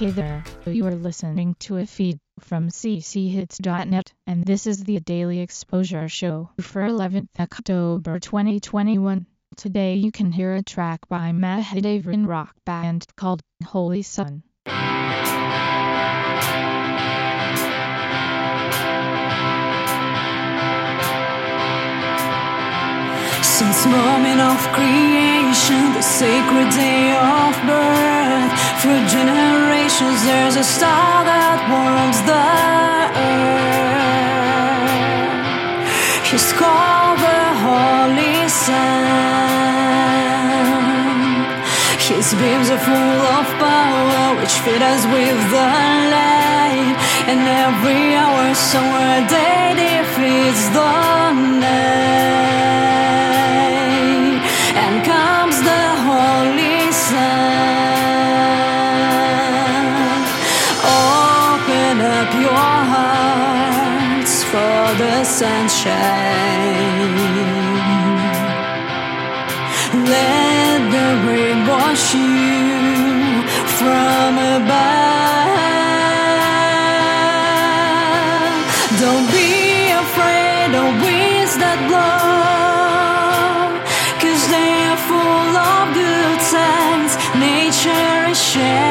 Hey there, you are listening to a feed from cchits.net, and this is the Daily Exposure Show for 11th October 2021. Today you can hear a track by Mahadevan rock band called Holy Sun. Since moment of creation, the sacred day of birth, for generations there's a star that warms the earth. He's called the Holy Sun. His beams are full of power, which feed us with the light. And every hour, somewhere, day defeats the night. Sunshine. Let the rain wash you from above. Don't be afraid of winds that blow, cause they are full of good times. Nature is sharing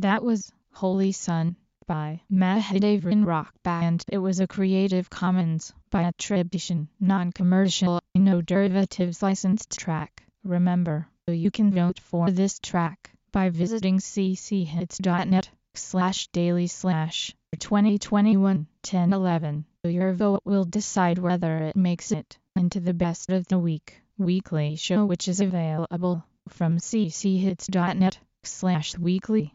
That was Holy Sun by Mahadevan Rock Band. It was a Creative Commons by attribution, non-commercial, no derivatives licensed track. Remember, you can vote for this track by visiting cchits.net slash daily slash 2021 1011. Your vote will decide whether it makes it into the best of the week weekly show which is available from cchits.net slash weekly.